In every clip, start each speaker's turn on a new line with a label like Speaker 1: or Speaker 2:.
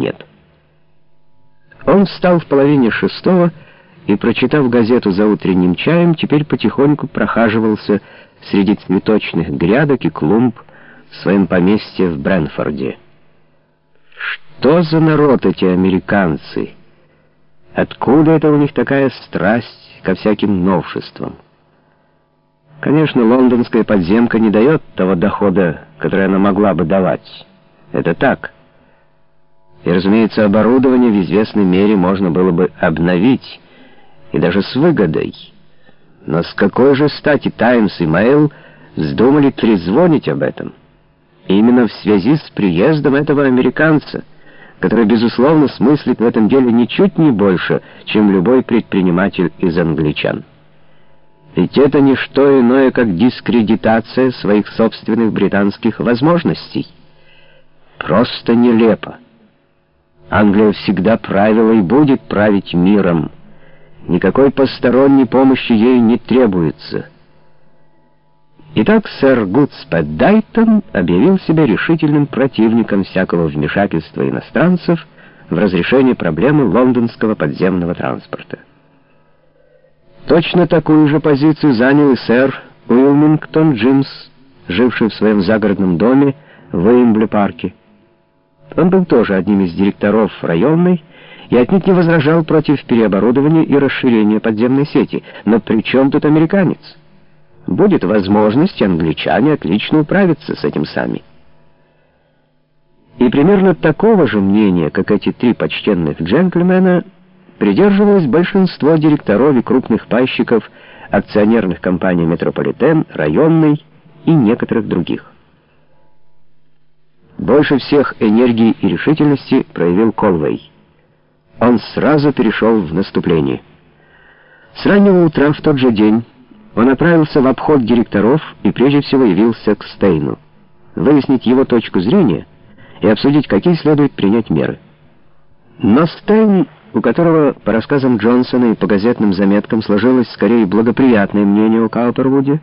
Speaker 1: нет. Он встал в половине шестого и, прочитав газету за утренним чаем, теперь потихоньку прохаживался среди цветочных грядок и клумб в своем поместье в Брэнфорде. Что за народ эти американцы? Откуда это у них такая страсть ко всяким новшествам? Конечно, лондонская подземка не дает того дохода, который она могла бы давать. Это так. И, разумеется, оборудование в известной мере можно было бы обновить, и даже с выгодой. Но с какой же стати «Таймс» и «Мэйл» вздумали трезвонить об этом? именно в связи с приездом этого американца, который, безусловно, смыслит в этом деле ничуть не больше, чем любой предприниматель из англичан. Ведь это не что иное, как дискредитация своих собственных британских возможностей. Просто нелепо. Англия всегда правила и будет править миром. Никакой посторонней помощи ей не требуется. Итак, сэр Гудспед Дайтон объявил себя решительным противником всякого вмешательства иностранцев в разрешение проблемы лондонского подземного транспорта. Точно такую же позицию занял и сэр Уилмингтон Джимс, живший в своем загородном доме в Уимбли-парке. Он был тоже одним из директоров районной и отнюдь не возражал против переоборудования и расширения подземной сети. Но при чем тут американец? Будет возможность, англичане отлично управятся с этим сами. И примерно такого же мнения, как эти три почтенных джентльмена, придерживалось большинство директоров и крупных пайщиков акционерных компаний «Метрополитен», «Районный» и некоторых других. Больше всех энергии и решительности проявил Колвей. Он сразу перешел в наступление. С раннего утра в тот же день он отправился в обход директоров и прежде всего явился к Стейну, выяснить его точку зрения и обсудить, какие следует принять меры. Но Стейн, у которого, по рассказам Джонсона и по газетным заметкам, сложилось скорее благоприятное мнение о Каупервуде,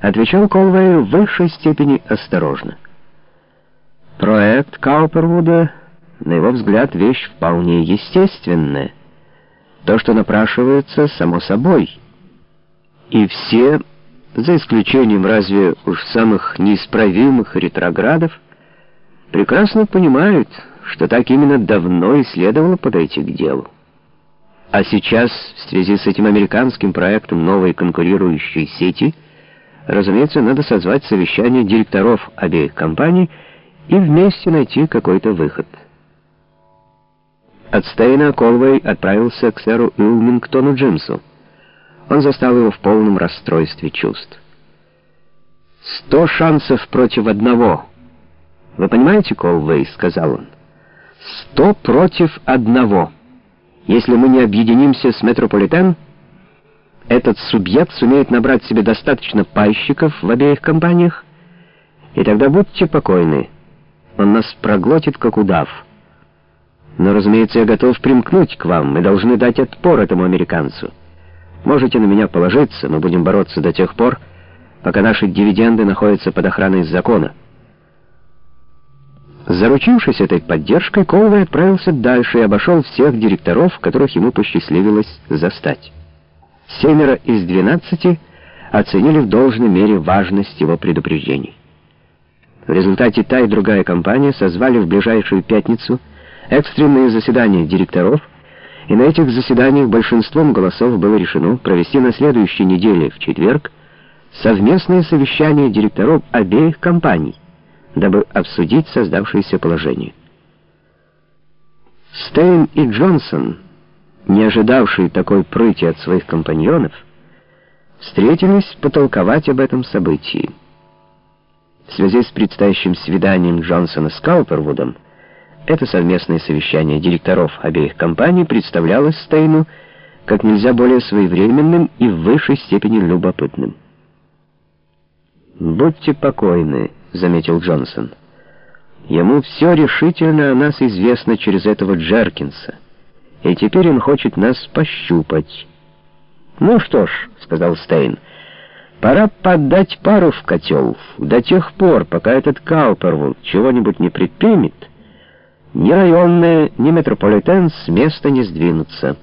Speaker 1: отвечал Колвею в высшей степени осторожно. Проект Каупервуда, на его взгляд, вещь вполне естественная. То, что напрашивается, само собой — и все, за исключением разве уж самых неисправимых ретроградов, прекрасно понимают, что так именно давно и следовало подойти к делу. А сейчас, в связи с этим американским проектом новой конкурирующей сети, разумеется, надо созвать совещание директоров обеих компаний и вместе найти какой-то выход. От Стейна Колвей отправился к сэру Уилмингтону Джимсу. Он застал его в полном расстройстве чувств. «Сто шансов против одного. Вы понимаете, Колвей?» — сказал он. «Сто против одного. Если мы не объединимся с Метрополитен, этот субъект сумеет набрать себе достаточно пайщиков в обеих компаниях, и тогда будьте покойны, он нас проглотит, как удав. Но, разумеется, я готов примкнуть к вам, мы должны дать отпор этому американцу». Можете на меня положиться, мы будем бороться до тех пор, пока наши дивиденды находятся под охраной закона. Заручившись этой поддержкой, Колвей отправился дальше и обошел всех директоров, которых ему посчастливилось застать. Семеро из двенадцати оценили в должной мере важность его предупреждений. В результате та и другая компания созвали в ближайшую пятницу экстренные заседания директоров, и на этих заседаниях большинством голосов было решено провести на следующей неделе, в четверг, совместное совещание директоров обеих компаний, дабы обсудить создавшееся положение. Стейн и Джонсон, не ожидавшие такой прыти от своих компаньонов, встретились потолковать об этом событии. В связи с предстоящим свиданием Джонсона с Каупервудом это совместное совещание директоров обеих компаний представлялось Стейну как нельзя более своевременным и в высшей степени любопытным. «Будьте покойны», — заметил Джонсон. «Ему все решительно о нас известно через этого Джеркинса, и теперь он хочет нас пощупать». «Ну что ж», — сказал Стейн, — «пора поддать пару в котел до тех пор, пока этот Каупервуд чего-нибудь не предпримет». Ни районные, ни метрополитен с места не сдвинутся.